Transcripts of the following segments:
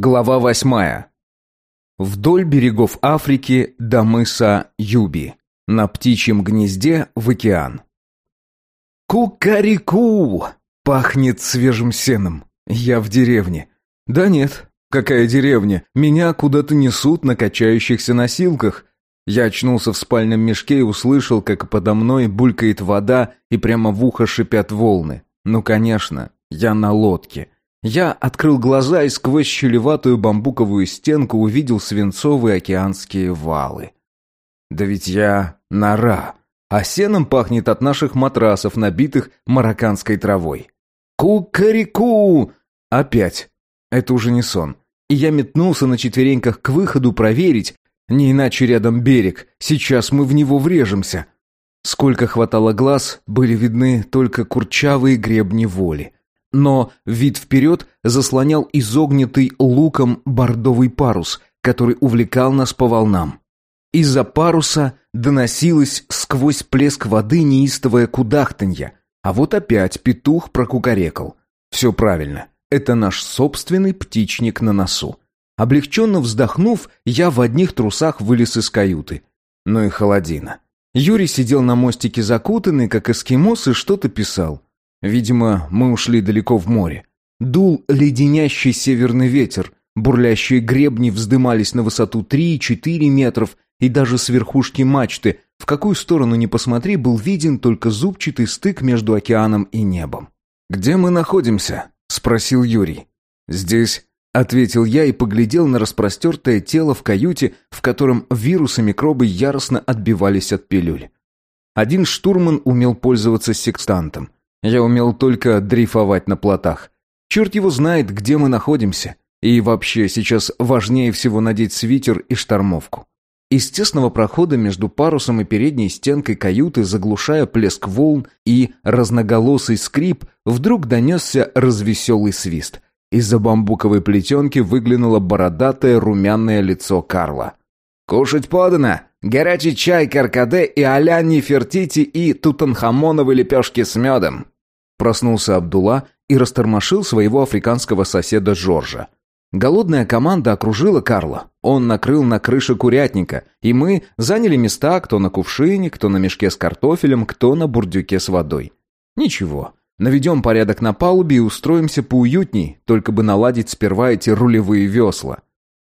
Глава восьмая. Вдоль берегов Африки до мыса Юби. На птичьем гнезде в океан. Кукареку! Пахнет свежим сеном. Я в деревне. Да нет, какая деревня? Меня куда-то несут на качающихся носилках. Я очнулся в спальном мешке и услышал, как подо мной булькает вода и прямо в ухо шипят волны. Ну, конечно, я на лодке. Я открыл глаза и сквозь щелеватую бамбуковую стенку увидел свинцовые океанские валы. Да ведь я нора, а сеном пахнет от наших матрасов, набитых марокканской травой. Ку-ка-ри-ку! Опять. Это уже не сон. И я метнулся на четвереньках к выходу проверить, не иначе рядом берег, сейчас мы в него врежемся. Сколько хватало глаз, были видны только курчавые гребни воли но вид вперед заслонял изогнутый луком бордовый парус, который увлекал нас по волнам. Из-за паруса доносилось сквозь плеск воды неистовое кудахтанье, а вот опять петух прокукарекал. Все правильно, это наш собственный птичник на носу. Облегченно вздохнув, я в одних трусах вылез из каюты. Ну и холодина. Юрий сидел на мостике закутанный, как эскимос, и что-то писал. Видимо, мы ушли далеко в море. Дул леденящий северный ветер, бурлящие гребни вздымались на высоту 3-4 метров, и даже с верхушки мачты, в какую сторону ни посмотри, был виден только зубчатый стык между океаном и небом. «Где мы находимся?» — спросил Юрий. «Здесь», — ответил я и поглядел на распростертое тело в каюте, в котором вирусы микробы яростно отбивались от пилюль. Один штурман умел пользоваться секстантом — я умел только дрейфовать на плотах. Черт его знает, где мы находимся. И вообще, сейчас важнее всего надеть свитер и штормовку. Из тесного прохода между парусом и передней стенкой каюты, заглушая плеск волн и разноголосый скрип, вдруг донесся развеселый свист. Из-за бамбуковой плетенки выглянуло бородатое румяное лицо Карла. «Кушать подано! Горячий чай каркаде и аля Нефертити и тутанхамоновы лепешки с медом!» Проснулся Абдулла и растормошил своего африканского соседа Жоржа. Голодная команда окружила Карла. Он накрыл на крыше курятника, и мы заняли места кто на кувшине, кто на мешке с картофелем, кто на бурдюке с водой. Ничего, наведем порядок на палубе и устроимся поуютней, только бы наладить сперва эти рулевые весла.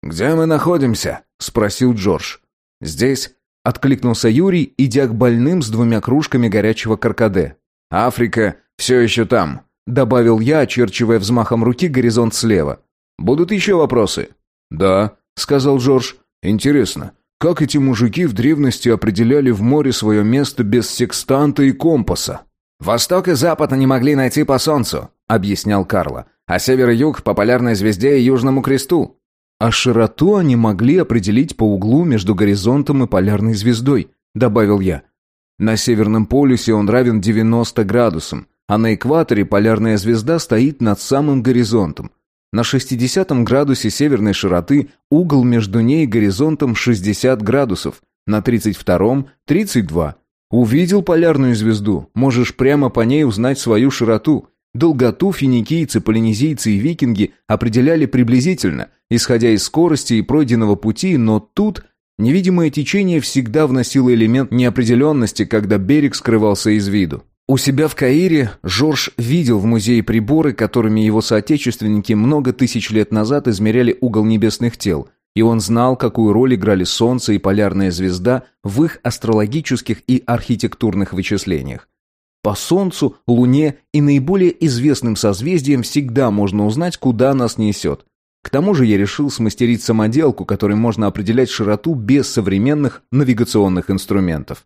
«Где мы находимся?» — спросил Джордж. «Здесь», — откликнулся Юрий, идя к больным с двумя кружками горячего каркаде. «Африка все еще там», — добавил я, очерчивая взмахом руки горизонт слева. «Будут еще вопросы?» «Да», — сказал Джордж. «Интересно, как эти мужики в древности определяли в море свое место без секстанта и компаса?» «Восток и запад они могли найти по солнцу», — объяснял Карло. «А север и юг — по полярной звезде и южному кресту». «А широту они могли определить по углу между горизонтом и полярной звездой», — добавил я. «На Северном полюсе он равен 90 градусам, а на экваторе полярная звезда стоит над самым горизонтом. На 60 градусе северной широты угол между ней и горизонтом 60 градусов, на 32-м – 32. Увидел полярную звезду, можешь прямо по ней узнать свою широту. Долготу финикийцы, полинезийцы и викинги определяли приблизительно, исходя из скорости и пройденного пути, но тут невидимое течение всегда вносило элемент неопределенности, когда берег скрывался из виду. У себя в Каире Жорж видел в музее приборы, которыми его соотечественники много тысяч лет назад измеряли угол небесных тел, и он знал, какую роль играли Солнце и полярная звезда в их астрологических и архитектурных вычислениях. По Солнцу, Луне и наиболее известным созвездиям всегда можно узнать, куда нас несет. К тому же я решил смастерить самоделку, которой можно определять широту без современных навигационных инструментов.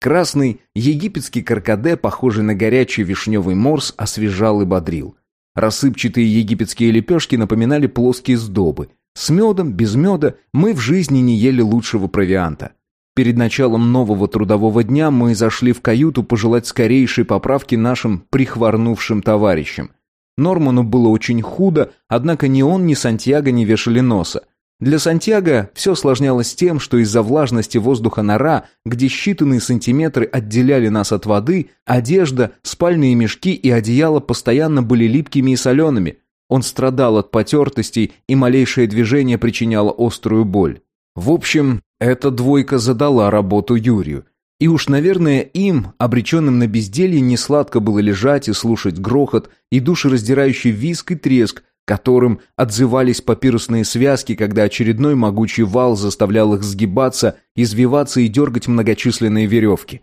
Красный египетский каркаде, похожий на горячий вишневый морс, освежал и бодрил. Рассыпчатые египетские лепешки напоминали плоские сдобы. С медом, без меда мы в жизни не ели лучшего провианта. Перед началом нового трудового дня мы зашли в каюту пожелать скорейшей поправки нашим прихворнувшим товарищам. Норману было очень худо, однако ни он, ни Сантьяго не вешали носа. Для Сантьяго все осложнялось тем, что из-за влажности воздуха нора, где считанные сантиметры отделяли нас от воды, одежда, спальные мешки и одеяло постоянно были липкими и солеными. Он страдал от потертостей, и малейшее движение причиняло острую боль. В общем, эта двойка задала работу Юрию. И уж, наверное, им, обреченным на безделье, несладко было лежать и слушать грохот и душераздирающий визг и треск, которым отзывались папирусные связки, когда очередной могучий вал заставлял их сгибаться, извиваться и дергать многочисленные веревки.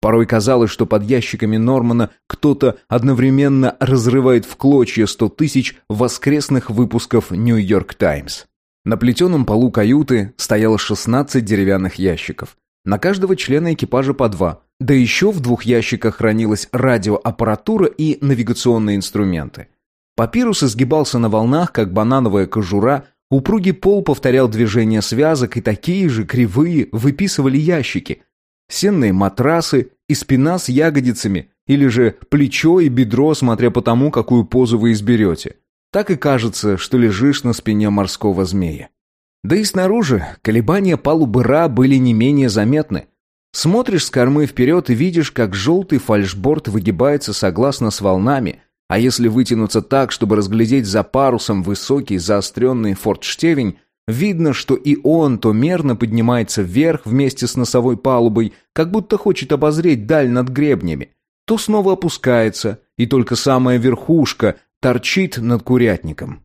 Порой казалось, что под ящиками Нормана кто-то одновременно разрывает в клочья сто тысяч воскресных выпусков «Нью-Йорк Таймс». На плетеном полу каюты стояло 16 деревянных ящиков. На каждого члена экипажа по два. Да еще в двух ящиках хранилась радиоаппаратура и навигационные инструменты. Папирус изгибался на волнах, как банановая кожура, упругий пол повторял движения связок, и такие же кривые выписывали ящики. Сенные матрасы и спина с ягодицами, или же плечо и бедро, смотря по тому, какую позу вы изберете. Так и кажется, что лежишь на спине морского змея. Да и снаружи колебания палубы Ра были не менее заметны. Смотришь с кормы вперед и видишь, как желтый фальшборд выгибается согласно с волнами – а если вытянуться так, чтобы разглядеть за парусом высокий заостренный фортштевень, видно, что и он то мерно поднимается вверх вместе с носовой палубой, как будто хочет обозреть даль над гребнями, то снова опускается, и только самая верхушка торчит над курятником.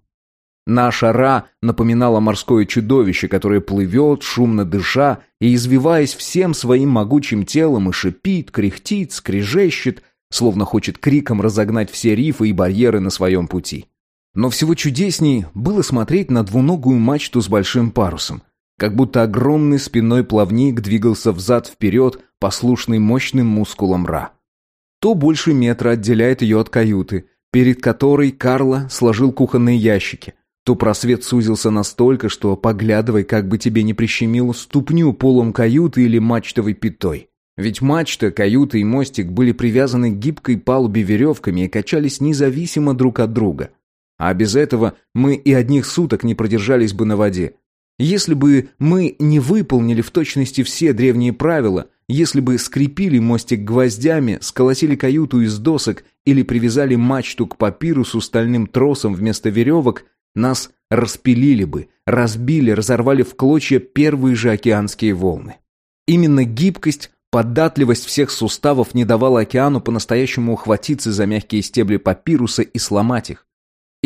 Наша Ра напоминала морское чудовище, которое плывет, шумно дыша и извиваясь всем своим могучим телом и шипит, кряхтит, скрежещет, словно хочет криком разогнать все рифы и барьеры на своем пути. Но всего чудесней было смотреть на двуногую мачту с большим парусом, как будто огромный спинной плавник двигался взад-вперед, послушный мощным мускулам Ра. То больше метра отделяет ее от каюты, перед которой Карла сложил кухонные ящики, то просвет сузился настолько, что поглядывай, как бы тебе не прищемило ступню полом каюты или мачтовой пятой. Ведь мачта, каюта и мостик были привязаны к гибкой палубе веревками и качались независимо друг от друга. А без этого мы и одних суток не продержались бы на воде. Если бы мы не выполнили в точности все древние правила, если бы скрепили мостик гвоздями, сколотили каюту из досок или привязали мачту к папирусу стальным тросом вместо веревок, нас распилили бы, разбили, разорвали в клочья первые же океанские волны. Именно гибкость Податливость всех суставов не давала океану по-настоящему ухватиться за мягкие стебли папируса и сломать их.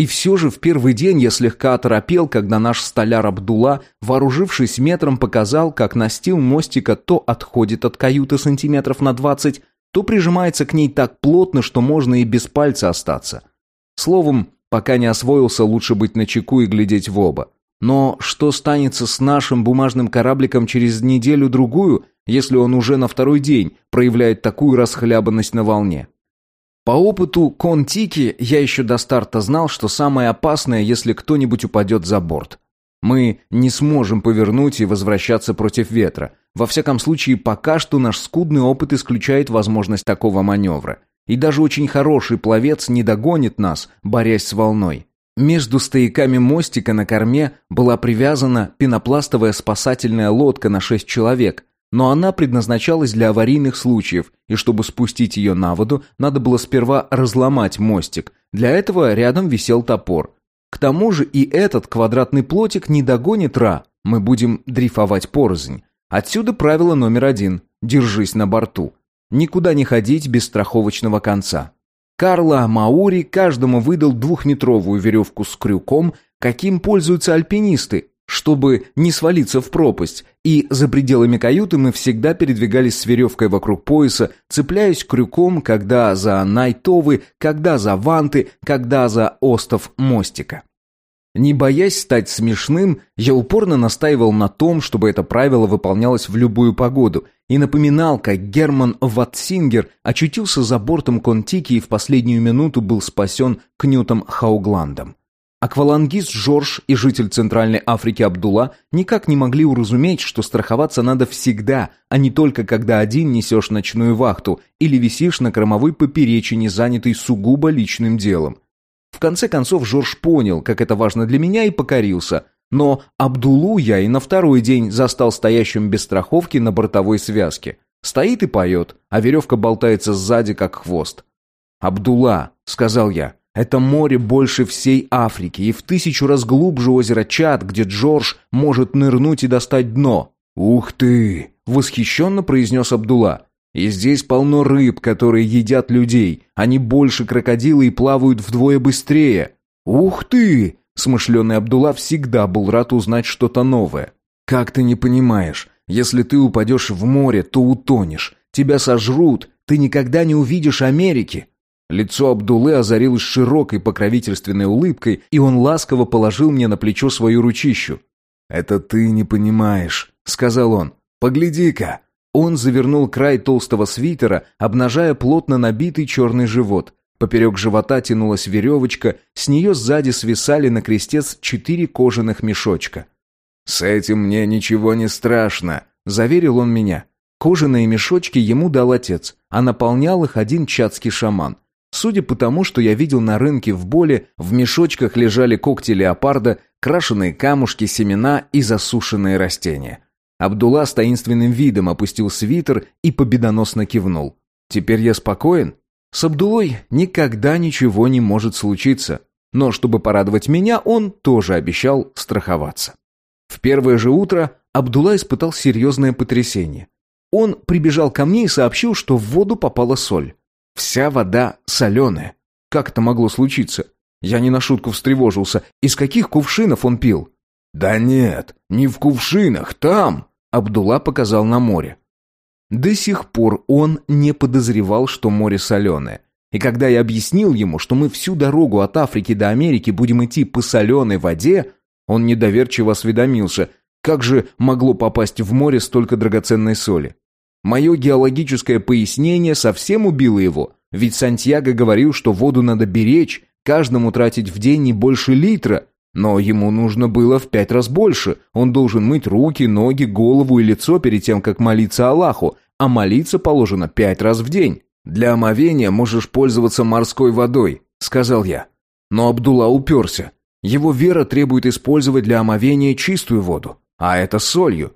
И все же в первый день я слегка оторопел, когда наш столяр Абдула, вооружившись метром, показал, как настил мостика то отходит от каюты сантиметров на двадцать, то прижимается к ней так плотно, что можно и без пальца остаться. Словом, пока не освоился, лучше быть начеку и глядеть в оба. Но что станется с нашим бумажным корабликом через неделю-другую, если он уже на второй день проявляет такую расхлябанность на волне. По опыту Контики я еще до старта знал, что самое опасное, если кто-нибудь упадет за борт. Мы не сможем повернуть и возвращаться против ветра. Во всяком случае, пока что наш скудный опыт исключает возможность такого маневра. И даже очень хороший пловец не догонит нас, борясь с волной. Между стояками мостика на корме была привязана пенопластовая спасательная лодка на шесть человек, но она предназначалась для аварийных случаев, и чтобы спустить ее на воду, надо было сперва разломать мостик. Для этого рядом висел топор. К тому же и этот квадратный плотик не догонит Ра, мы будем дрейфовать порознь. Отсюда правило номер один – держись на борту. Никуда не ходить без страховочного конца. Карла Маури каждому выдал двухметровую веревку с крюком, каким пользуются альпинисты, чтобы не свалиться в пропасть, и за пределами каюты мы всегда передвигались с веревкой вокруг пояса, цепляясь крюком, когда за найтовы, когда за ванты, когда за остов мостика. Не боясь стать смешным, я упорно настаивал на том, чтобы это правило выполнялось в любую погоду, и напоминал, как Герман Ватсингер очутился за бортом Контики и в последнюю минуту был спасен Кнютом Хаугландом. Аквалангист Жорж и житель Центральной Африки Абдулла никак не могли уразуметь, что страховаться надо всегда, а не только когда один несешь ночную вахту или висишь на кормовой поперечине, занятой сугубо личным делом. В конце концов Жорж понял, как это важно для меня, и покорился. Но Абдулу я и на второй день застал стоящим без страховки на бортовой связке. Стоит и поет, а веревка болтается сзади, как хвост. «Абдулла», — сказал я, — Это море больше всей Африки и в тысячу раз глубже озера Чад, где Джордж может нырнуть и достать дно. «Ух ты!» — восхищенно произнес Абдулла. «И здесь полно рыб, которые едят людей. Они больше крокодила и плавают вдвое быстрее». «Ух ты!» — смышленый Абдулла всегда был рад узнать что-то новое. «Как ты не понимаешь? Если ты упадешь в море, то утонешь. Тебя сожрут. Ты никогда не увидишь Америки». Лицо Абдулы озарилось широкой покровительственной улыбкой, и он ласково положил мне на плечо свою ручищу. «Это ты не понимаешь», — сказал он. «Погляди-ка». Он завернул край толстого свитера, обнажая плотно набитый черный живот. Поперек живота тянулась веревочка, с нее сзади свисали на крестец четыре кожаных мешочка. «С этим мне ничего не страшно», — заверил он меня. Кожаные мешочки ему дал отец, а наполнял их один чатский шаман. Судя по тому, что я видел на рынке в Боле, в мешочках лежали когти леопарда, крашеные камушки, семена и засушенные растения. Абдулла с таинственным видом опустил свитер и победоносно кивнул. «Теперь я спокоен?» С Абдулой никогда ничего не может случиться. Но чтобы порадовать меня, он тоже обещал страховаться. В первое же утро Абдулла испытал серьезное потрясение. Он прибежал ко мне и сообщил, что в воду попала соль. Вся вода соленая. Как это могло случиться? Я не на шутку встревожился. Из каких кувшинов он пил? «Да нет, не в кувшинах, там!» Абдулла показал на море. До сих пор он не подозревал, что море соленое. И когда я объяснил ему, что мы всю дорогу от Африки до Америки будем идти по соленой воде, он недоверчиво осведомился, как же могло попасть в море столько драгоценной соли. Мое геологическое пояснение совсем убило его, ведь Сантьяго говорил, что воду надо беречь, каждому тратить в день не больше литра, но ему нужно было в пять раз больше. Он должен мыть руки, ноги, голову и лицо перед тем, как молиться Аллаху, а молиться положено пять раз в день. «Для омовения можешь пользоваться морской водой», — сказал я. Но Абдулла уперся. Его вера требует использовать для омовения чистую воду, а это солью.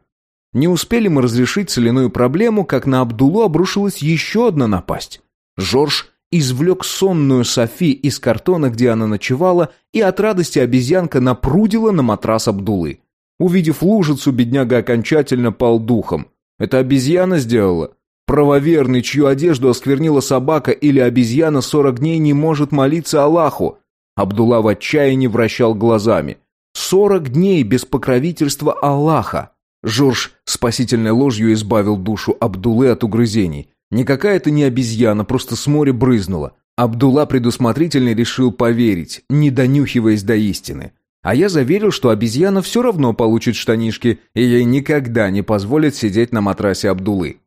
Не успели мы разрешить соляную проблему, как на Абдулу обрушилась еще одна напасть. Жорж извлек сонную Софи из картона, где она ночевала, и от радости обезьянка напрудила на матрас Абдулы. Увидев лужицу, бедняга окончательно пал духом. Это обезьяна сделала? Правоверный, чью одежду осквернила собака или обезьяна сорок дней не может молиться Аллаху. Абдулла в отчаянии вращал глазами. Сорок дней без покровительства Аллаха. Жорж спасительной ложью избавил душу Абдулы от угрызений. Никакая это не обезьяна, просто с моря брызнула. Абдулла предусмотрительно решил поверить, не донюхиваясь до истины. А я заверил, что обезьяна все равно получит штанишки, и ей никогда не позволят сидеть на матрасе Абдулы.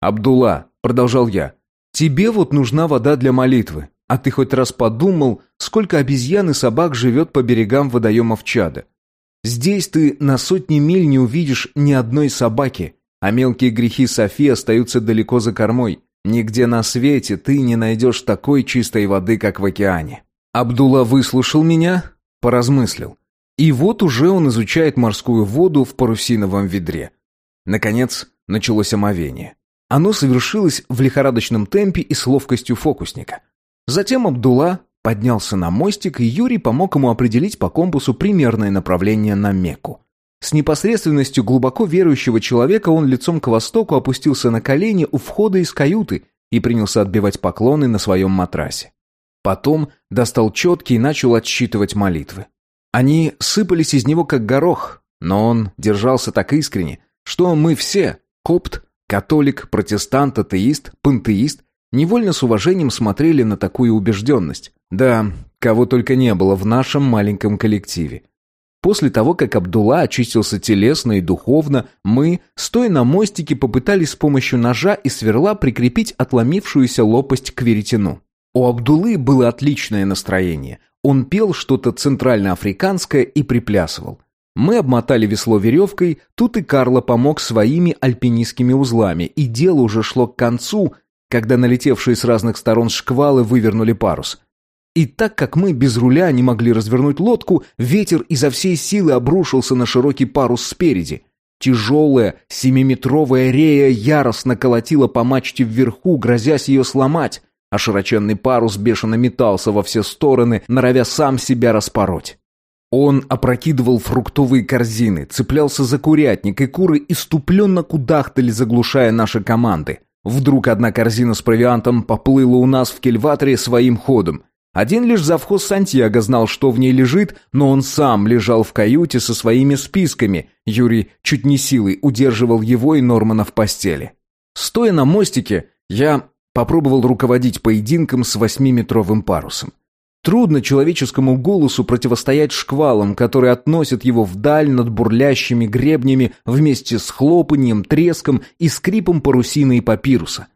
«Абдулла», — продолжал я, — «тебе вот нужна вода для молитвы. А ты хоть раз подумал, сколько обезьян и собак живет по берегам водоемов Чада? Здесь ты на сотни миль не увидишь ни одной собаки, а мелкие грехи Софи остаются далеко за кормой. Нигде на свете ты не найдешь такой чистой воды, как в океане. Абдулла выслушал меня, поразмыслил. И вот уже он изучает морскую воду в парусиновом ведре. Наконец, началось омовение. Оно совершилось в лихорадочном темпе и с ловкостью фокусника. Затем Абдулла поднялся на мостик, и Юрий помог ему определить по компасу примерное направление на Мекку. С непосредственностью глубоко верующего человека он лицом к востоку опустился на колени у входа из каюты и принялся отбивать поклоны на своем матрасе. Потом достал четки и начал отсчитывать молитвы. Они сыпались из него как горох, но он держался так искренне, что мы все, копт, католик, протестант, атеист, пантеист, невольно с уважением смотрели на такую убежденность. Да, кого только не было в нашем маленьком коллективе. После того, как Абдулла очистился телесно и духовно, мы, стоя на мостике, попытались с помощью ножа и сверла прикрепить отломившуюся лопасть к веретену. У Абдуллы было отличное настроение. Он пел что-то центральноафриканское и приплясывал. Мы обмотали весло веревкой, тут и Карло помог своими альпинистскими узлами, и дело уже шло к концу, когда налетевшие с разных сторон шквалы вывернули парус. И так как мы без руля не могли развернуть лодку, ветер изо всей силы обрушился на широкий парус спереди. Тяжелая семиметровая рея яростно колотила по мачте вверху, грозясь ее сломать. а широченный парус бешено метался во все стороны, норовя сам себя распороть. Он опрокидывал фруктовые корзины, цеплялся за курятник, и куры иступленно кудахтали, заглушая наши команды. Вдруг одна корзина с провиантом поплыла у нас в кельваторе своим ходом. Один лишь завхоз Сантьяго знал, что в ней лежит, но он сам лежал в каюте со своими списками. Юрий чуть не силой удерживал его и Нормана в постели. Стоя на мостике, я попробовал руководить поединком с восьмиметровым парусом. Трудно человеческому голосу противостоять шквалам, которые относят его вдаль над бурлящими гребнями вместе с хлопаньем, треском и скрипом парусины и папируса.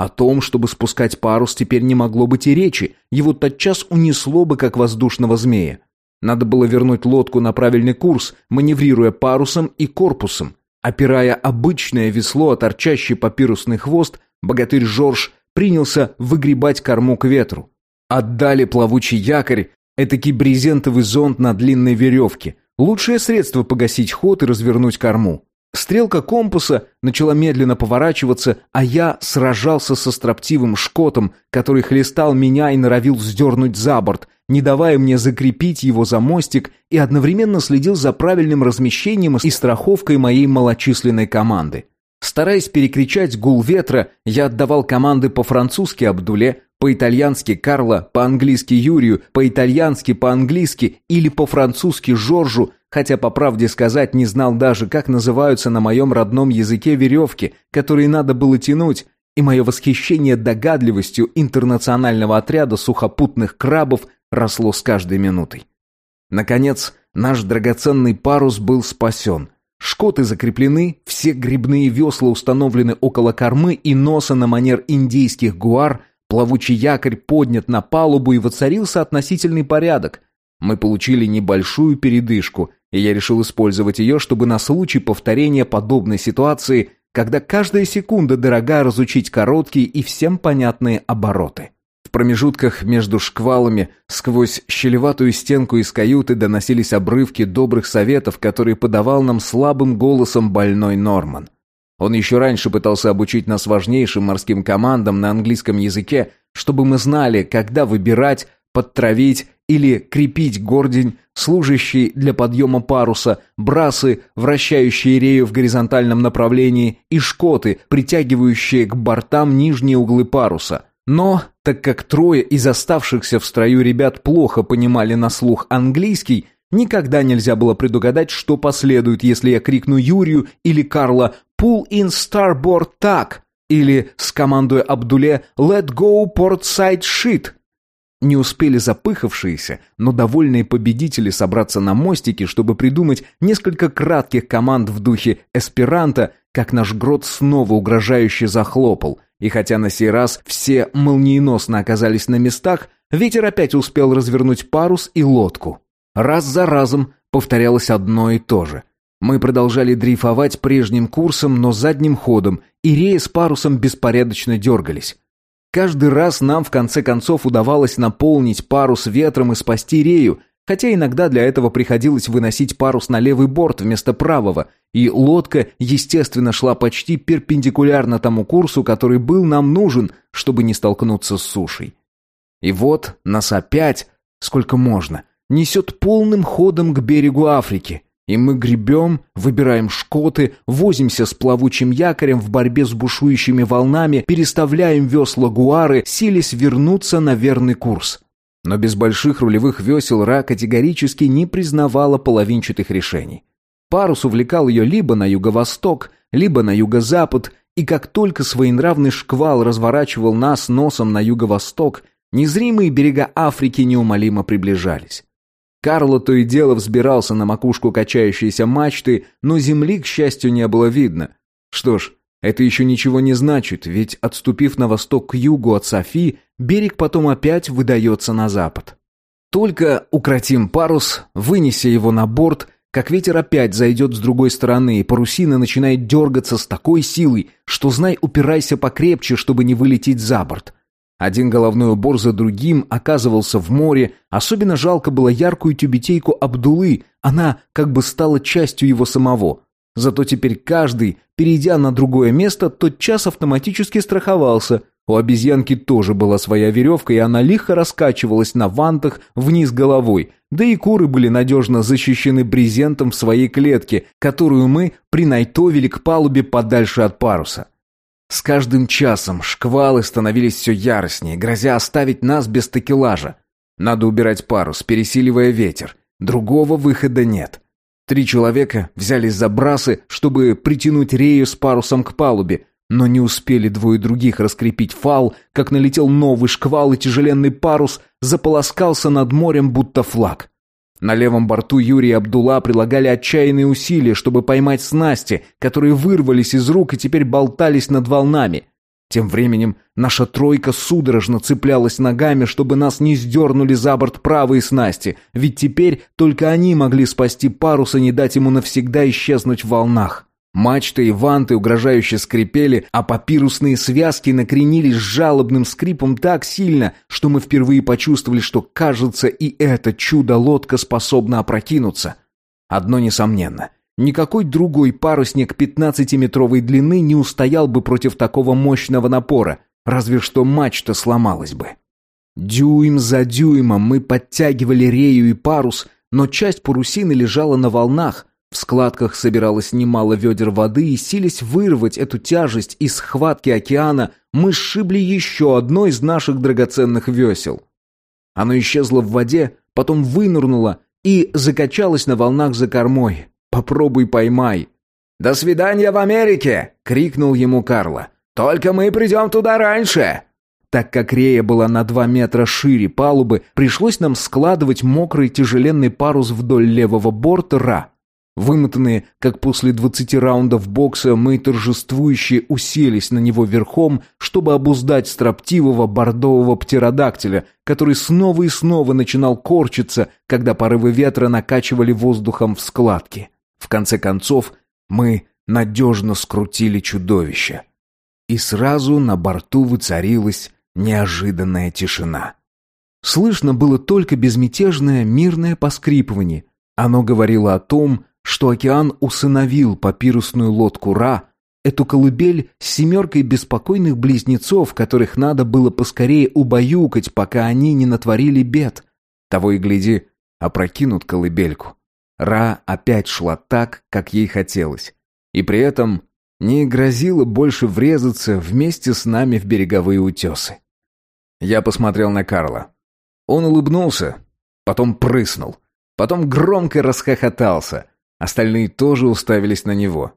О том, чтобы спускать парус, теперь не могло быть и речи, его тотчас унесло бы, как воздушного змея. Надо было вернуть лодку на правильный курс, маневрируя парусом и корпусом. Опирая обычное весло, а торчащий папирусный хвост, богатырь Жорж принялся выгребать корму к ветру. Отдали плавучий якорь, этакий брезентовый зонт на длинной веревке. Лучшее средство погасить ход и развернуть корму. Стрелка компаса начала медленно поворачиваться, а я сражался со строптивым шкотом, который хлестал меня и норовил вздернуть за борт, не давая мне закрепить его за мостик и одновременно следил за правильным размещением и страховкой моей малочисленной команды. Стараясь перекричать гул ветра, я отдавал команды по-французски Абдуле, по-итальянски Карло, по-английски Юрию, по-итальянски, по-английски или по-французски Жоржу, хотя, по правде сказать, не знал даже, как называются на моем родном языке веревки, которые надо было тянуть, и мое восхищение догадливостью интернационального отряда сухопутных крабов росло с каждой минутой. Наконец, наш драгоценный парус был спасен. Шкоты закреплены, все грибные весла установлены около кормы и носа на манер индийских гуар – Плавучий якорь поднят на палубу и воцарился относительный порядок. Мы получили небольшую передышку, и я решил использовать ее, чтобы на случай повторения подобной ситуации, когда каждая секунда дорога разучить короткие и всем понятные обороты. В промежутках между шквалами сквозь щелеватую стенку из каюты доносились обрывки добрых советов, которые подавал нам слабым голосом больной Норман. Он еще раньше пытался обучить нас важнейшим морским командам на английском языке, чтобы мы знали, когда выбирать, подтравить или крепить гордень, служащий для подъема паруса, брасы, вращающие рею в горизонтальном направлении, и шкоты, притягивающие к бортам нижние углы паруса. Но, так как трое из оставшихся в строю ребят плохо понимали на слух английский, никогда нельзя было предугадать, что последует, если я крикну Юрию или Карла «Pull in starboard tack» или скомандуя Абдуле «Let go port side shit». Не успели запыхавшиеся, но довольные победители собраться на мостике, чтобы придумать несколько кратких команд в духе эсперанто, как наш грот снова угрожающе захлопал, и хотя на сей раз все молниеносно оказались на местах, ветер опять успел развернуть парус и лодку. Раз за разом повторялось одно и то же. Мы продолжали дрейфовать прежним курсом, но задним ходом, и реи с парусом беспорядочно дергались. Каждый раз нам в конце концов удавалось наполнить парус ветром и спасти рею, хотя иногда для этого приходилось выносить парус на левый борт вместо правого, и лодка, естественно, шла почти перпендикулярно тому курсу, который был нам нужен, чтобы не столкнуться с сушей. И вот нас опять, сколько можно, несет полным ходом к берегу Африки – и мы гребем, выбираем шкоты, возимся с плавучим якорем в борьбе с бушующими волнами, переставляем весла гуары, сились вернуться на верный курс. Но без больших рулевых весел Ра категорически не признавала половинчатых решений. Парус увлекал ее либо на юго-восток, либо на юго-запад, и как только своенравный шквал разворачивал нас носом на юго-восток, незримые берега Африки неумолимо приближались. Карло то и дело взбирался на макушку качающейся мачты, но земли, к счастью, не было видно. Что ж, это еще ничего не значит, ведь отступив на восток к югу от Софи, берег потом опять выдается на запад. Только укротим парус, вынеся его на борт, как ветер опять зайдет с другой стороны, и парусина начинает дергаться с такой силой, что, знай, упирайся покрепче, чтобы не вылететь за борт. Один головной убор за другим оказывался в море. Особенно жалко было яркую тюбетейку Абдулы. Она как бы стала частью его самого. Зато теперь каждый, перейдя на другое место, тотчас автоматически страховался. У обезьянки тоже была своя веревка, и она лихо раскачивалась на вантах вниз головой, да и куры были надежно защищены брезентом в своей клетке, которую мы принайтовили к палубе подальше от паруса. С каждым часом шквалы становились все яростнее, грозя оставить нас без такелажа. Надо убирать парус, пересиливая ветер. Другого выхода нет. Три человека взялись за брасы, чтобы притянуть рею с парусом к палубе, но не успели двое других раскрепить фал, как налетел новый шквал, и тяжеленный парус заполоскался над морем, будто флаг. На левом борту Юрий и Абдулла прилагали отчаянные усилия, чтобы поймать снасти, которые вырвались из рук и теперь болтались над волнами. Тем временем наша тройка судорожно цеплялась ногами, чтобы нас не сдернули за борт правые снасти, ведь теперь только они могли спасти парус и не дать ему навсегда исчезнуть в волнах. Мачты и ванты угрожающе скрипели, а папирусные связки накренились с жалобным скрипом так сильно, что мы впервые почувствовали, что, кажется, и это чудо-лодка способна опрокинуться. Одно несомненно — Никакой другой парусник 15-метровой длины не устоял бы против такого мощного напора, разве что мачта сломалась бы. Дюйм за дюймом мы подтягивали рею и парус, но часть парусины лежала на волнах, в складках собиралось немало ведер воды, и сились вырвать эту тяжесть из схватки океана, мы сшибли еще одно из наших драгоценных весел. Оно исчезло в воде, потом вынырнуло и закачалось на волнах за кормой. Попробуй поймай». «До свидания в Америке!» — крикнул ему Карло. «Только мы придем туда раньше!» Так как рея была на два метра шире палубы, пришлось нам складывать мокрый тяжеленный парус вдоль левого борта Ра. Вымотанные, как после двадцати раундов бокса, мы торжествующе уселись на него верхом, чтобы обуздать строптивого бордового птеродактиля, который снова и снова начинал корчиться, когда порывы ветра накачивали воздухом в складки. В конце концов, мы надежно скрутили чудовище. И сразу на борту воцарилась неожиданная тишина. Слышно было только безмятежное мирное поскрипывание. Оно говорило о том, что океан усыновил папирусную лодку Ра, эту колыбель с семеркой беспокойных близнецов, которых надо было поскорее убаюкать, пока они не натворили бед. Того и гляди, опрокинут колыбельку. Ра опять шла так, как ей хотелось. И при этом не грозила больше врезаться вместе с нами в береговые утесы. Я посмотрел на Карла. Он улыбнулся, потом прыснул, потом громко расхохотался. Остальные тоже уставились на него.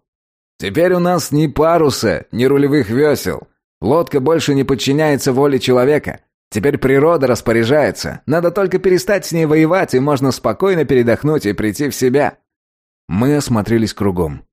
«Теперь у нас ни паруса, ни рулевых весел. Лодка больше не подчиняется воле человека. Теперь природа распоряжается. Надо только перестать с ней воевать, и можно спокойно передохнуть и прийти в себя. Мы осмотрелись кругом.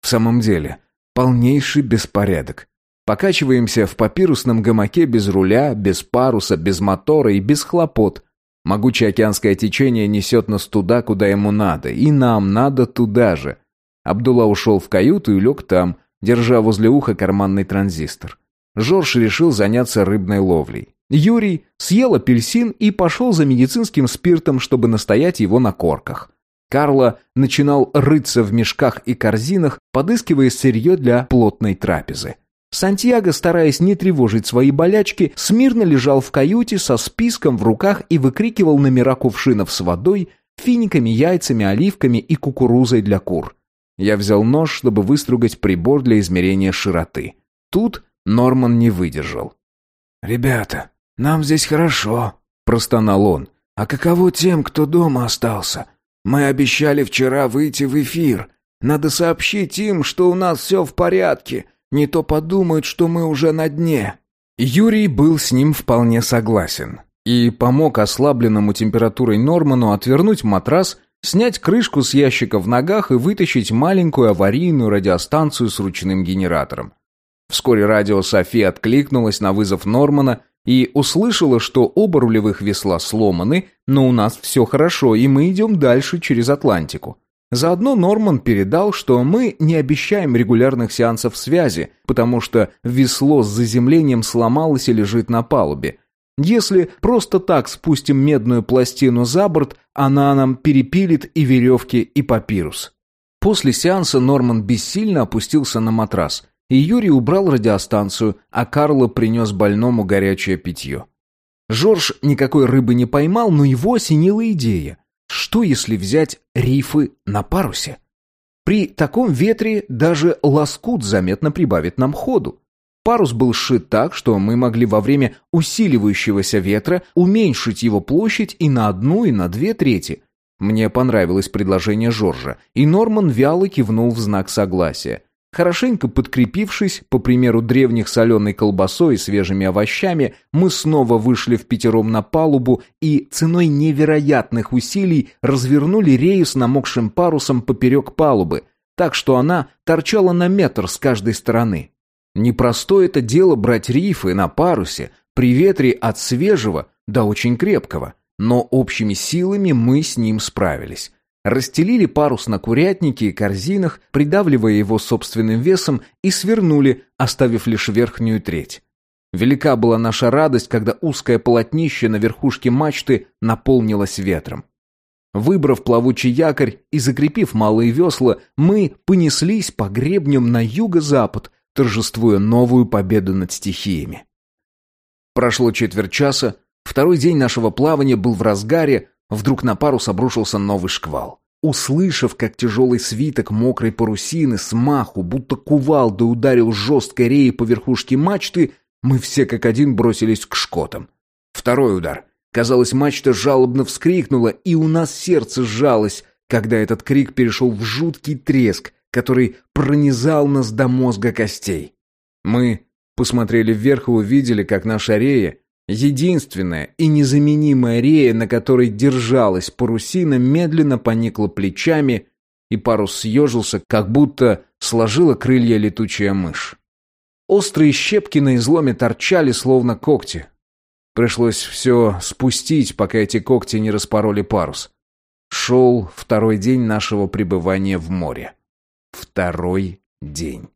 В самом деле, полнейший беспорядок. Покачиваемся в папирусном гамаке без руля, без паруса, без мотора и без хлопот. Могучее океанское течение несет нас туда, куда ему надо, и нам надо туда же. Абдулла ушел в каюту и лег там, держа возле уха карманный транзистор. Жорж решил заняться рыбной ловлей. Юрий съел апельсин и пошел за медицинским спиртом, чтобы настоять его на корках. Карло начинал рыться в мешках и корзинах, подыскивая сырье для плотной трапезы. Сантьяго, стараясь не тревожить свои болячки, смирно лежал в каюте со списком в руках и выкрикивал номера кувшинов с водой, финиками, яйцами, оливками и кукурузой для кур. Я взял нож, чтобы выстругать прибор для измерения широты. Тут Норман не выдержал. «Ребята, нам здесь хорошо», — простонал он. «А каково тем, кто дома остался? Мы обещали вчера выйти в эфир. Надо сообщить им, что у нас все в порядке. Не то подумают, что мы уже на дне». Юрий был с ним вполне согласен и помог ослабленному температурой Норману отвернуть матрас, снять крышку с ящика в ногах и вытащить маленькую аварийную радиостанцию с ручным генератором. Вскоре радио Софи откликнулось на вызов Нормана и услышала, что оба рулевых весла сломаны, но у нас все хорошо, и мы идем дальше через Атлантику. Заодно Норман передал, что мы не обещаем регулярных сеансов связи, потому что весло с заземлением сломалось и лежит на палубе. Если просто так спустим медную пластину за борт, она нам перепилит и веревки, и папирус. После сеанса Норман бессильно опустился на матрас – и Юрий убрал радиостанцию, а Карло принес больному горячее питье. Жорж никакой рыбы не поймал, но его осенила идея. Что если взять рифы на парусе? При таком ветре даже лоскут заметно прибавит нам ходу. Парус был сшит так, что мы могли во время усиливающегося ветра уменьшить его площадь и на одну, и на две трети. Мне понравилось предложение Жоржа, и Норман вяло кивнул в знак согласия. Хорошенько подкрепившись, по примеру древних соленой колбасой и свежими овощами, мы снова вышли в пятером на палубу и ценой невероятных усилий развернули рею с намокшим парусом поперек палубы, так что она торчала на метр с каждой стороны. Непростое это дело брать рифы на парусе при ветре от свежего до очень крепкого, но общими силами мы с ним справились. Расстелили парус на курятнике и корзинах, придавливая его собственным весом, и свернули, оставив лишь верхнюю треть. Велика была наша радость, когда узкое полотнище на верхушке мачты наполнилось ветром. Выбрав плавучий якорь и закрепив малые весла, мы понеслись по гребням на юго-запад, торжествуя новую победу над стихиями. Прошло четверть часа, второй день нашего плавания был в разгаре, вдруг на парус обрушился новый шквал. Услышав, как тяжелый свиток мокрой парусины с маху, будто кувалдой ударил жесткой реей по верхушке мачты, мы все как один бросились к шкотам. Второй удар. Казалось, мачта жалобно вскрикнула, и у нас сердце сжалось, когда этот крик перешел в жуткий треск, который пронизал нас до мозга костей. Мы посмотрели вверх и увидели, как наша рея, единственная и незаменимая рея, на которой держалась парусина, медленно поникла плечами, и парус съежился, как будто сложила крылья летучая мышь. Острые щепки на изломе торчали, словно когти. Пришлось все спустить, пока эти когти не распороли парус. Шел второй день нашего пребывания в море. Второй день.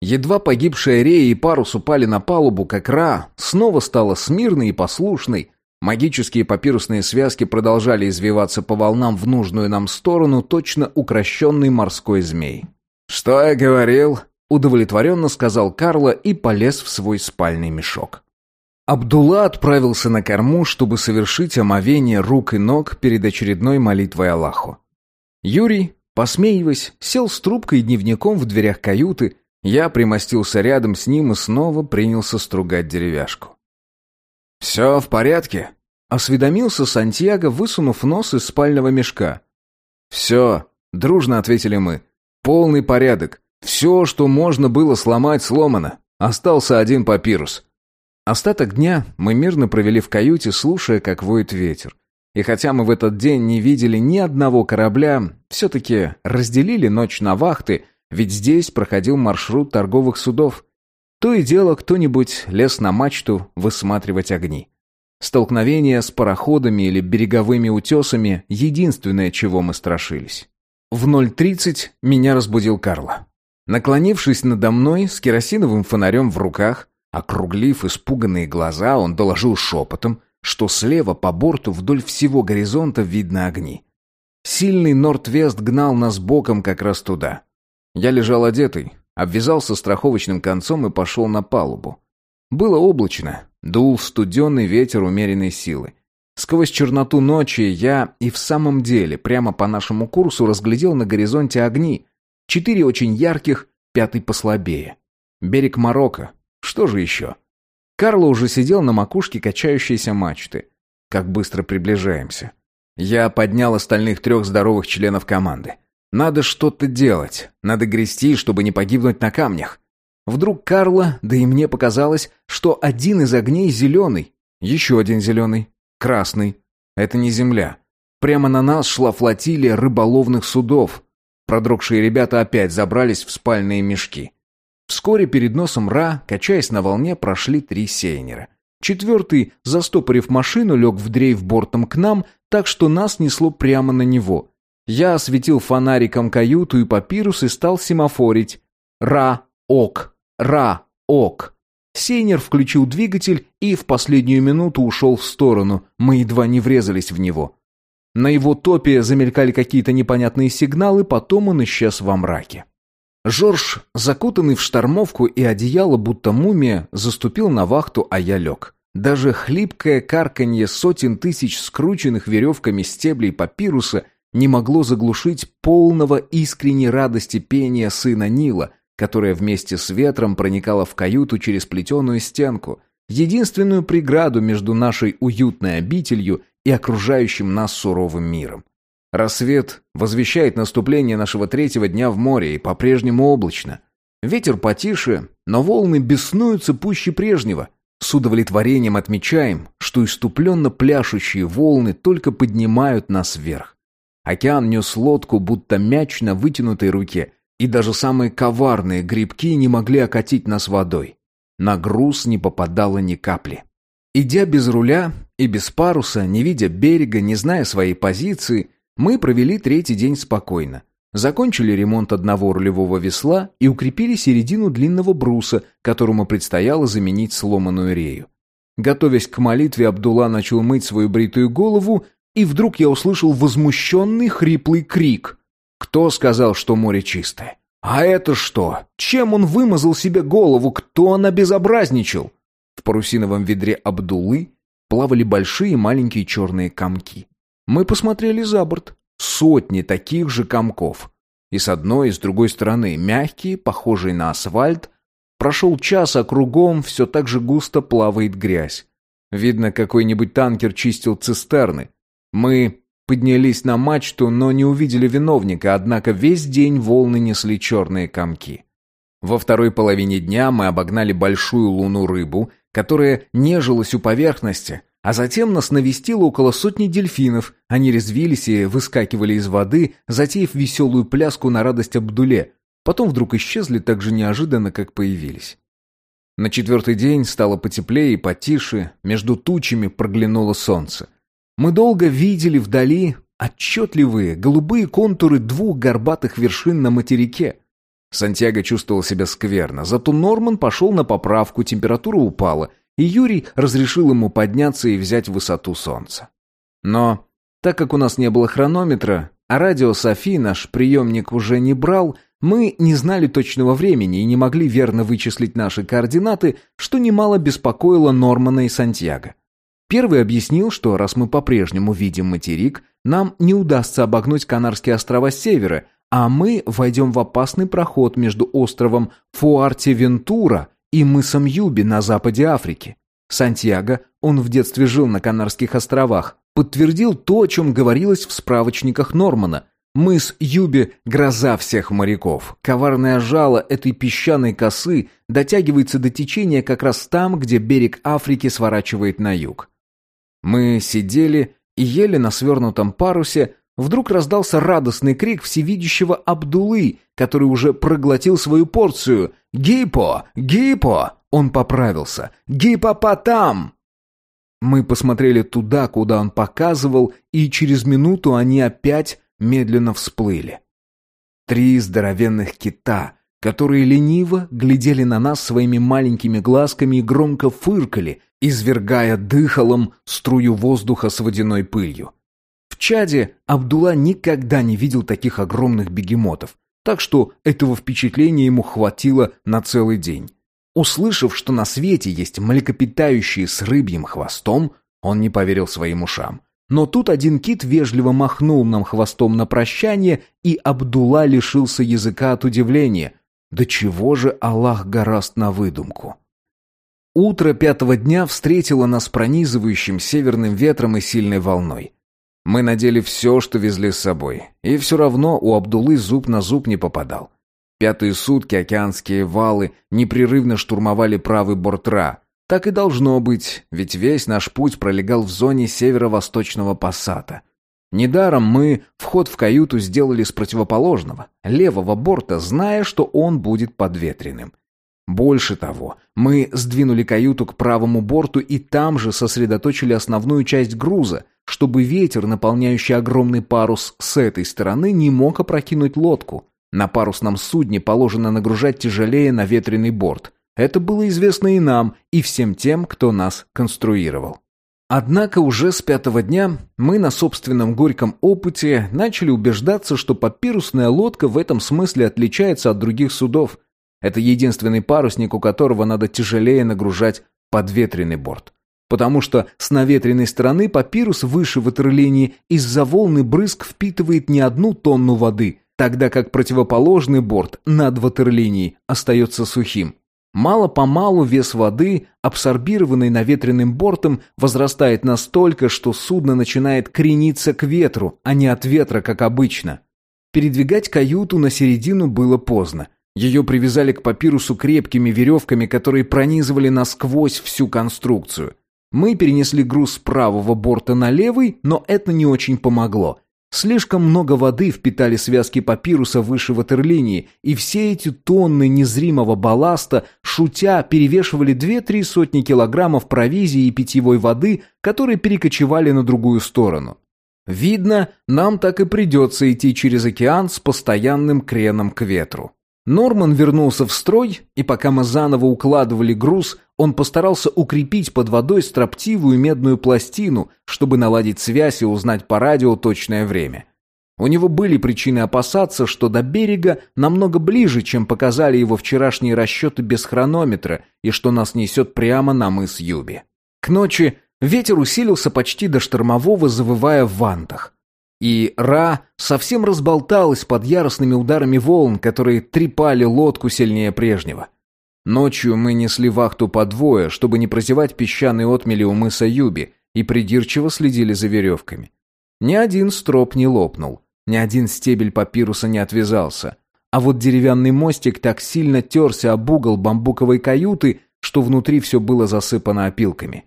Едва погибшая Рея и парус упали на палубу, как Ра снова стала смирной и послушной. Магические папирусные связки продолжали извиваться по волнам в нужную нам сторону, точно укращенный морской змей. «Что я говорил?» — удовлетворенно сказал Карло и полез в свой спальный мешок. Абдулла отправился на корму, чтобы совершить омовение рук и ног перед очередной молитвой Аллаху. Юрий Посмеиваясь, сел с трубкой и дневником в дверях каюты. Я примостился рядом с ним и снова принялся стругать деревяшку. «Все в порядке?» — осведомился Сантьяго, высунув нос из спального мешка. «Все», — дружно ответили мы. «Полный порядок. Все, что можно было сломать, сломано. Остался один папирус». Остаток дня мы мирно провели в каюте, слушая, как воет ветер. И хотя мы в этот день не видели ни одного корабля, все-таки разделили ночь на вахты, ведь здесь проходил маршрут торговых судов. То и дело кто-нибудь лез на мачту высматривать огни. Столкновение с пароходами или береговыми утесами – единственное, чего мы страшились. В 0.30 меня разбудил Карло. Наклонившись надо мной с керосиновым фонарем в руках, округлив испуганные глаза, он доложил шепотом – что слева по борту вдоль всего горизонта видно огни. Сильный Норд-Вест гнал нас боком как раз туда. Я лежал одетый, обвязался страховочным концом и пошел на палубу. Было облачно, дул студенный ветер умеренной силы. Сквозь черноту ночи я и в самом деле прямо по нашему курсу разглядел на горизонте огни. Четыре очень ярких, пятый послабее. Берег Марокко. Что же еще? Карло уже сидел на макушке качающейся мачты. Как быстро приближаемся. Я поднял остальных трех здоровых членов команды. Надо что-то делать. Надо грести, чтобы не погибнуть на камнях. Вдруг Карло, да и мне показалось, что один из огней зеленый. Еще один зеленый. Красный. Это не земля. Прямо на нас шла флотилия рыболовных судов. Продрогшие ребята опять забрались в спальные мешки. Вскоре перед носом Ра, качаясь на волне, прошли три сейнера. Четвертый, застопорив машину, лег в дрейф бортом к нам, так что нас несло прямо на него. Я осветил фонариком каюту и папирус и стал семафорить. Ра, ок, ра, ок. Сейнер включил двигатель и в последнюю минуту ушел в сторону. Мы едва не врезались в него. На его топе замелькали какие-то непонятные сигналы, потом он исчез во мраке. Жорж, закутанный в штормовку и одеяло, будто мумия, заступил на вахту, а я лег. Даже хлипкое карканье сотен тысяч скрученных веревками стеблей папируса не могло заглушить полного искренней радости пения сына Нила, которое вместе с ветром проникало в каюту через плетеную стенку, единственную преграду между нашей уютной обителью и окружающим нас суровым миром. Рассвет возвещает наступление нашего третьего дня в море и по-прежнему облачно. Ветер потише, но волны беснуются пуще прежнего. С удовлетворением отмечаем, что иступленно пляшущие волны только поднимают нас вверх. Океан нес лодку, будто мяч на вытянутой руке, и даже самые коварные грибки не могли окатить нас водой. На груз не попадало ни капли. Идя без руля и без паруса, не видя берега, не зная своей позиции, мы провели третий день спокойно. Закончили ремонт одного рулевого весла и укрепили середину длинного бруса, которому предстояло заменить сломанную рею. Готовясь к молитве, Абдулла начал мыть свою бритую голову, и вдруг я услышал возмущенный хриплый крик. Кто сказал, что море чистое? А это что? Чем он вымазал себе голову? Кто он обезобразничал? В парусиновом ведре Абдуллы плавали большие и маленькие черные комки. Мы посмотрели за борт. Сотни таких же комков. И с одной, и с другой стороны мягкие, похожие на асфальт. Прошел час, а кругом все так же густо плавает грязь. Видно, какой-нибудь танкер чистил цистерны. Мы поднялись на мачту, но не увидели виновника, однако весь день волны несли черные комки. Во второй половине дня мы обогнали большую луну-рыбу, которая нежилась у поверхности, а затем нас навестило около сотни дельфинов. Они резвились и выскакивали из воды, затеяв веселую пляску на радость Абдуле. Потом вдруг исчезли так же неожиданно, как появились. На четвертый день стало потеплее и потише, между тучами проглянуло солнце. Мы долго видели вдали отчетливые голубые контуры двух горбатых вершин на материке. Сантьяго чувствовал себя скверно, зато Норман пошел на поправку, температура упала, и Юрий разрешил ему подняться и взять высоту солнца. Но, так как у нас не было хронометра, а радио Софи наш приемник уже не брал, мы не знали точного времени и не могли верно вычислить наши координаты, что немало беспокоило Нормана и Сантьяго. Первый объяснил, что раз мы по-прежнему видим материк, нам не удастся обогнуть Канарские острова с севера, а мы войдем в опасный проход между островом Фуэртевентура и мысом Юби на западе Африки. Сантьяго, он в детстве жил на Канарских островах, подтвердил то, о чем говорилось в справочниках Нормана. Мыс Юби – гроза всех моряков. Коварное жало этой песчаной косы дотягивается до течения как раз там, где берег Африки сворачивает на юг. Мы сидели и ели на свернутом парусе, Вдруг раздался радостный крик всевидящего Абдулы, который уже проглотил свою порцию. «Гипо! Гипо!» Он поправился. «Гипопотам!» Мы посмотрели туда, куда он показывал, и через минуту они опять медленно всплыли. Три здоровенных кита, которые лениво глядели на нас своими маленькими глазками и громко фыркали, извергая дыхалом струю воздуха с водяной пылью. Чаде Абдулла никогда не видел таких огромных бегемотов, так что этого впечатления ему хватило на целый день. Услышав, что на свете есть млекопитающие с рыбьим хвостом, он не поверил своим ушам. Но тут один кит вежливо махнул нам хвостом на прощание, и Абдулла лишился языка от удивления. Да чего же Аллах гораст на выдумку? Утро пятого дня встретило нас пронизывающим северным ветром и сильной волной. Мы надели все, что везли с собой, и все равно у Абдулы зуб на зуб не попадал. Пятые сутки океанские валы непрерывно штурмовали правый борт Ра. Так и должно быть, ведь весь наш путь пролегал в зоне северо-восточного пассата. Недаром мы вход в каюту сделали с противоположного, левого борта, зная, что он будет подветренным. Больше того, мы сдвинули каюту к правому борту и там же сосредоточили основную часть груза, чтобы ветер, наполняющий огромный парус с этой стороны, не мог опрокинуть лодку. На парусном судне положено нагружать тяжелее на ветреный борт. Это было известно и нам, и всем тем, кто нас конструировал. Однако уже с пятого дня мы на собственном горьком опыте начали убеждаться, что папирусная лодка в этом смысле отличается от других судов. Это единственный парусник, у которого надо тяжелее нагружать подветренный борт. Потому что с наветренной стороны папирус выше ватерлинии из-за волны брызг впитывает не одну тонну воды, тогда как противоположный борт над ватерлинией остается сухим. Мало-помалу вес воды, абсорбированный наветренным бортом, возрастает настолько, что судно начинает крениться к ветру, а не от ветра, как обычно. Передвигать каюту на середину было поздно. Ее привязали к папирусу крепкими веревками, которые пронизывали насквозь всю конструкцию. Мы перенесли груз с правого борта на левый, но это не очень помогло. Слишком много воды впитали связки папируса выше ватерлинии, и все эти тонны незримого балласта, шутя, перевешивали две-три сотни килограммов провизии и питьевой воды, которые перекочевали на другую сторону. Видно, нам так и придется идти через океан с постоянным креном к ветру. Норман вернулся в строй, и пока мы заново укладывали груз, он постарался укрепить под водой строптивую медную пластину, чтобы наладить связь и узнать по радио точное время. У него были причины опасаться, что до берега намного ближе, чем показали его вчерашние расчеты без хронометра, и что нас несет прямо на мыс Юби. К ночи ветер усилился почти до штормового, завывая в вантах. И Ра совсем разболталась под яростными ударами волн, которые трепали лодку сильнее прежнего. Ночью мы несли вахту по двое, чтобы не прозевать песчаные отмели у мыса Юби, и придирчиво следили за веревками. Ни один строп не лопнул, ни один стебель папируса не отвязался. А вот деревянный мостик так сильно терся об угол бамбуковой каюты, что внутри все было засыпано опилками.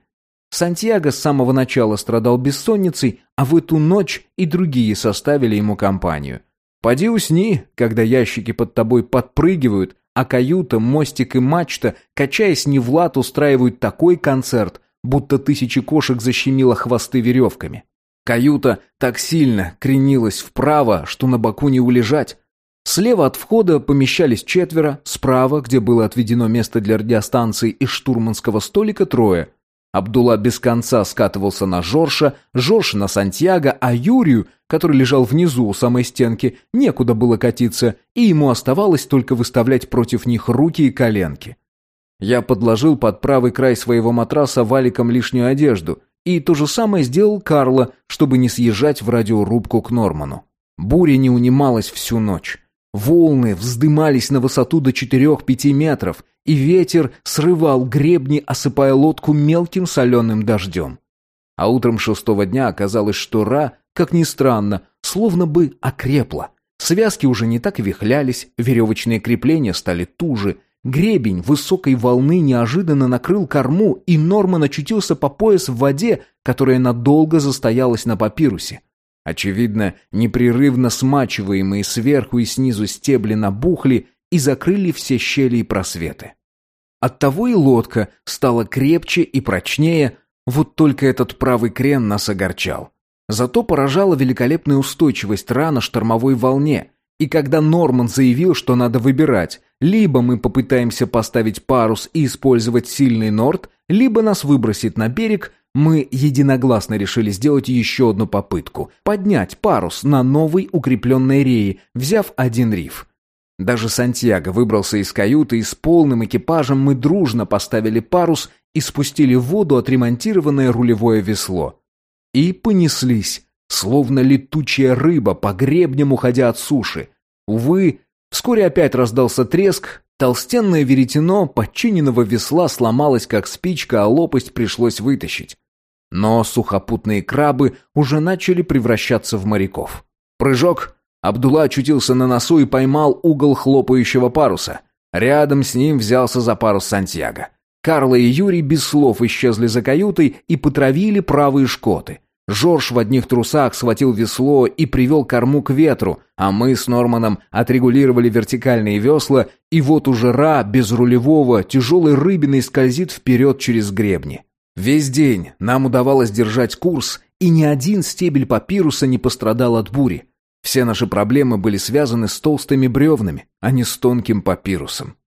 Сантьяго с самого начала страдал бессонницей, а в эту ночь и другие составили ему компанию. «Поди усни, когда ящики под тобой подпрыгивают, а каюта, мостик и мачта, качаясь не в лад, устраивают такой концерт, будто тысячи кошек защемило хвосты веревками. Каюта так сильно кренилась вправо, что на боку не улежать. Слева от входа помещались четверо, справа, где было отведено место для радиостанции и штурманского столика, трое – Абдулла без конца скатывался на Жорша, Жорж на Сантьяго, а Юрию, который лежал внизу у самой стенки, некуда было катиться, и ему оставалось только выставлять против них руки и коленки. Я подложил под правый край своего матраса валиком лишнюю одежду, и то же самое сделал Карло, чтобы не съезжать в радиорубку к Норману. Буря не унималась всю ночь. Волны вздымались на высоту до 4-5 метров, и ветер срывал гребни, осыпая лодку мелким соленым дождем. А утром шестого дня оказалось, что Ра, как ни странно, словно бы окрепла. Связки уже не так вихлялись, веревочные крепления стали туже, гребень высокой волны неожиданно накрыл корму, и Норман очутился по пояс в воде, которая надолго застоялась на папирусе. Очевидно, непрерывно смачиваемые сверху и снизу стебли набухли и закрыли все щели и просветы. Оттого и лодка стала крепче и прочнее, вот только этот правый крен нас огорчал. Зато поражала великолепная устойчивость рана штормовой волне, и когда Норман заявил, что надо выбирать, либо мы попытаемся поставить парус и использовать сильный норд, либо нас выбросит на берег, мы единогласно решили сделать еще одну попытку – поднять парус на новой укрепленной рее, взяв один риф – даже Сантьяго выбрался из каюты, и с полным экипажем мы дружно поставили парус и спустили в воду отремонтированное рулевое весло. И понеслись, словно летучая рыба, по гребням уходя от суши. Увы, вскоре опять раздался треск, толстенное веретено подчиненного весла сломалось как спичка, а лопасть пришлось вытащить. Но сухопутные крабы уже начали превращаться в моряков. Прыжок, Абдулла очутился на носу и поймал угол хлопающего паруса. Рядом с ним взялся за парус Сантьяго. Карла и Юрий без слов исчезли за каютой и потравили правые шкоты. Жорж в одних трусах схватил весло и привел корму к ветру, а мы с Норманом отрегулировали вертикальные весла, и вот уже Ра без рулевого тяжелой рыбиной скользит вперед через гребни. Весь день нам удавалось держать курс, и ни один стебель папируса не пострадал от бури. Все наши проблемы были связаны с толстыми бревнами, а не с тонким папирусом.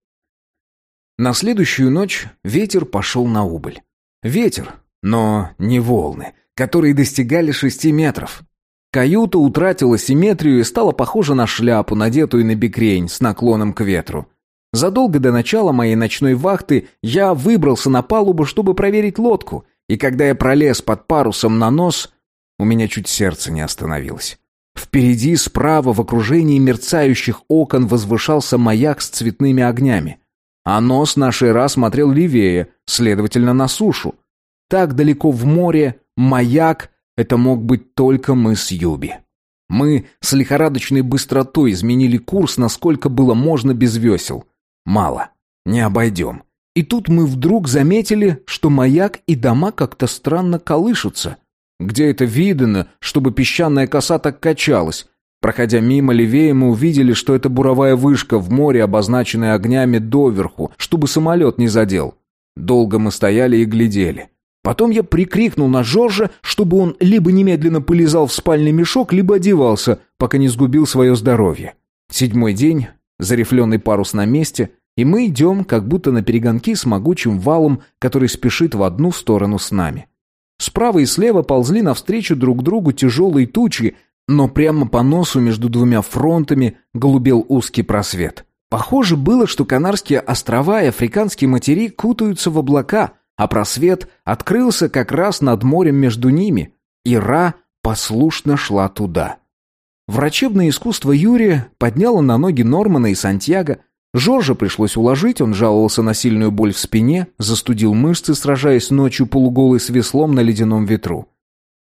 На следующую ночь ветер пошел на убыль. Ветер, но не волны, которые достигали шести метров. Каюта утратила симметрию и стала похожа на шляпу, надетую на бекрень с наклоном к ветру. Задолго до начала моей ночной вахты я выбрался на палубу, чтобы проверить лодку, и когда я пролез под парусом на нос, у меня чуть сердце не остановилось. Впереди, справа, в окружении мерцающих окон возвышался маяк с цветными огнями. А нос нашей раз смотрел левее, следовательно, на сушу. Так далеко в море маяк это мог быть только мы с Юби. Мы с лихорадочной быстротой изменили курс, насколько было можно без весел. Мало. Не обойдем. И тут мы вдруг заметили, что маяк и дома как-то странно колышутся. Где это видно, чтобы песчаная коса так качалась? Проходя мимо левее, мы увидели, что это буровая вышка в море, обозначенная огнями доверху, чтобы самолет не задел. Долго мы стояли и глядели. Потом я прикрикнул на Жоржа, чтобы он либо немедленно полезал в спальный мешок, либо одевался, пока не сгубил свое здоровье. Седьмой день, зарифленный парус на месте, и мы идем, как будто на перегонки с могучим валом, который спешит в одну сторону с нами. Справа и слева ползли навстречу друг другу тяжелые тучи, но прямо по носу между двумя фронтами голубел узкий просвет. Похоже было, что Канарские острова и африканский материк кутаются в облака — а просвет открылся как раз над морем между ними, и Ра послушно шла туда. Врачебное искусство Юрия подняло на ноги Нормана и Сантьяго. Жоржа пришлось уложить, он жаловался на сильную боль в спине, застудил мышцы, сражаясь ночью полуголый с веслом на ледяном ветру.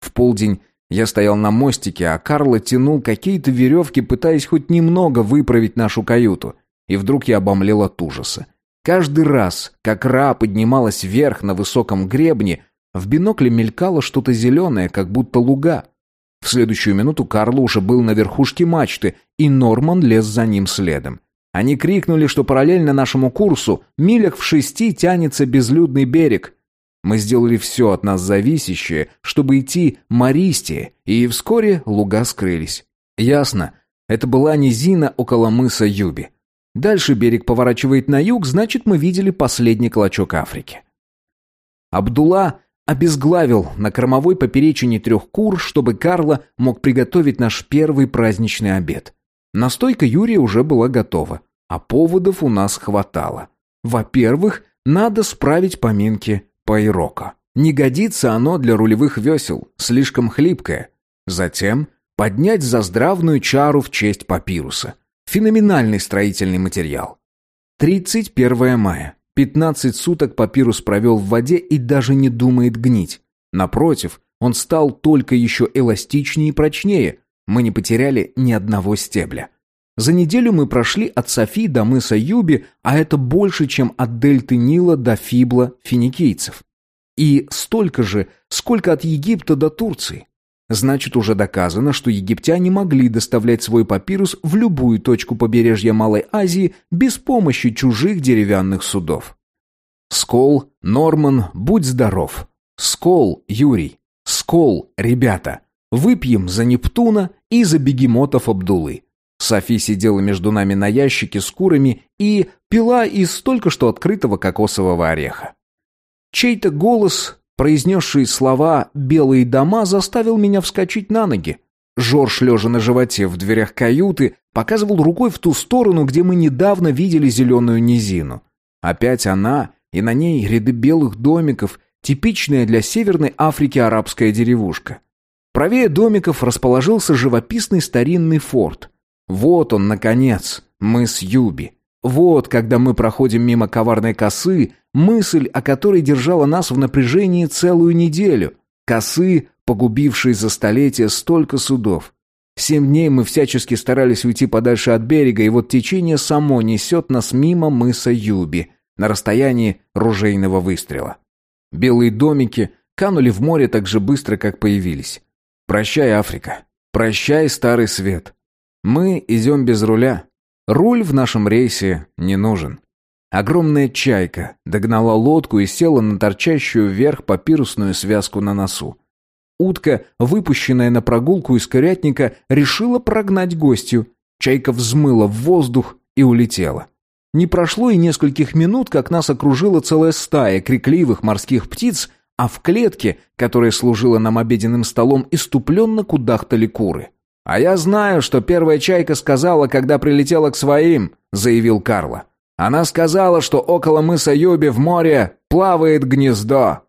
В полдень я стоял на мостике, а Карло тянул какие-то веревки, пытаясь хоть немного выправить нашу каюту. И вдруг я обомлел от ужаса. Каждый раз, как Ра поднималась вверх на высоком гребне, в бинокле мелькало что-то зеленое, как будто луга. В следующую минуту Карло уже был на верхушке мачты, и Норман лез за ним следом. Они крикнули, что параллельно нашему курсу, милях в шести тянется безлюдный берег. Мы сделали все от нас зависящее, чтобы идти Мористе, и вскоре луга скрылись. Ясно, это была низина около мыса Юби. Дальше берег поворачивает на юг, значит, мы видели последний клочок Африки. Абдулла обезглавил на кормовой поперечине трех кур, чтобы Карло мог приготовить наш первый праздничный обед. Настойка Юрия уже была готова, а поводов у нас хватало. Во-первых, надо справить поминки Пайрока. Не годится оно для рулевых весел, слишком хлипкое. Затем поднять заздравную чару в честь папируса. Феноменальный строительный материал. 31 мая. 15 суток папирус провел в воде и даже не думает гнить. Напротив, он стал только еще эластичнее и прочнее. Мы не потеряли ни одного стебля. За неделю мы прошли от Софи до мыса Юби, а это больше, чем от дельты Нила до Фибла финикийцев. И столько же, сколько от Египта до Турции. Значит, уже доказано, что египтяне могли доставлять свой папирус в любую точку побережья Малой Азии без помощи чужих деревянных судов. Скол, Норман, будь здоров. Скол, Юрий. Скол, ребята. Выпьем за Нептуна и за бегемотов Абдулы. Софи сидела между нами на ящике с курами и пила из только что открытого кокосового ореха. Чей-то голос произнесший слова «белые дома» заставил меня вскочить на ноги. Жорж, лежа на животе в дверях каюты, показывал рукой в ту сторону, где мы недавно видели зеленую низину. Опять она, и на ней ряды белых домиков, типичная для Северной Африки арабская деревушка. Правее домиков расположился живописный старинный форт. Вот он, наконец, мыс Юби. Вот, когда мы проходим мимо коварной косы, мысль, о которой держала нас в напряжении целую неделю. Косы, погубившей за столетия столько судов. Семь дней мы всячески старались уйти подальше от берега, и вот течение само несет нас мимо мыса Юби, на расстоянии ружейного выстрела. Белые домики канули в море так же быстро, как появились. Прощай, Африка. Прощай, Старый Свет. Мы идем без руля. Руль в нашем рейсе не нужен. Огромная чайка догнала лодку и села на торчащую вверх папирусную связку на носу. Утка, выпущенная на прогулку из курятника, решила прогнать гостью. Чайка взмыла в воздух и улетела. Не прошло и нескольких минут, как нас окружила целая стая крикливых морских птиц, а в клетке, которая служила нам обеденным столом, иступленно кудахтали куры. «А я знаю, что первая чайка сказала, когда прилетела к своим», — заявил Карло. «Она сказала, что около мыса Юби в море плавает гнездо».